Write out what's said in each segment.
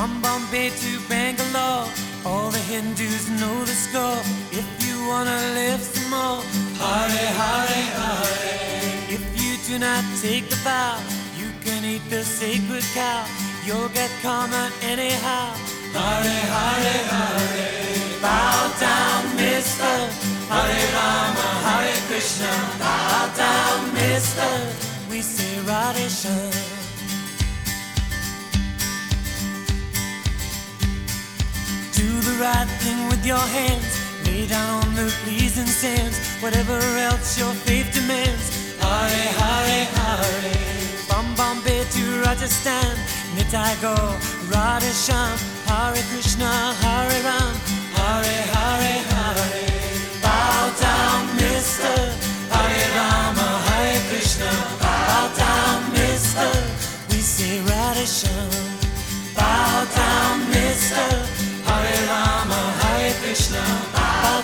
From Bombay to Bangalore, all the Hindus know the score. If you wanna live some more, Hare Hare Hare. If you do not take the vow, you can eat the sacred cow. You'll get karma anyhow. Hare Hare Hare. Bow down, Mister. Hare Rama, Hare Krishna. Bow down, Mister. We say Radhe right thing with your hands. Lay down on the pleasing sands. Whatever else your faith demands. Hare Hare Hare. From Bombay to Rajasthan. Nitai Gaur Radhe Shyam. Hare Krishna Hare Ram. Hare Hare Hare. Bow down, Mister. Hare Rama Hare Krishna. Bow down, Mister. We say Radhe Shyam. Bow down, Mister. Krishna. Bow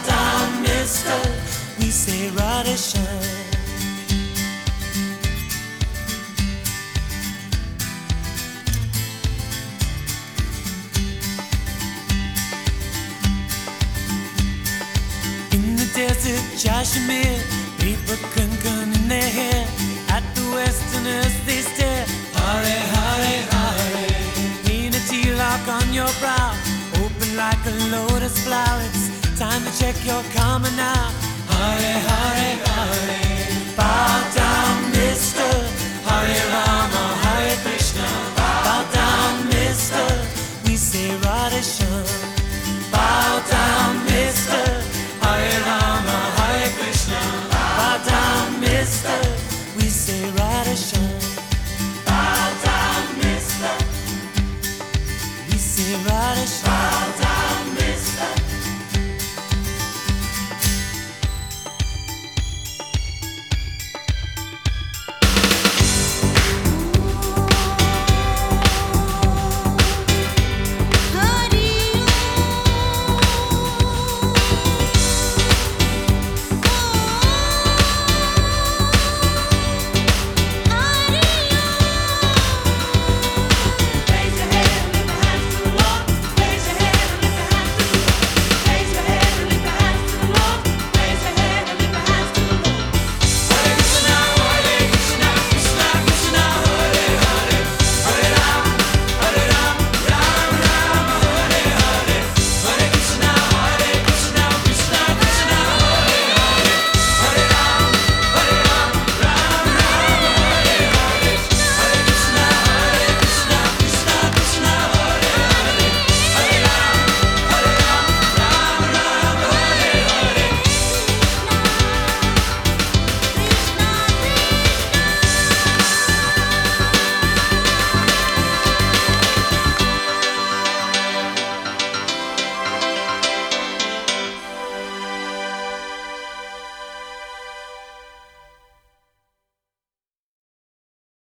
Mister. We say. In the desert, Kashmir, people kunkan in their hair. At the westerners a lotus flower. It's time to check your karma now. Hare, hare.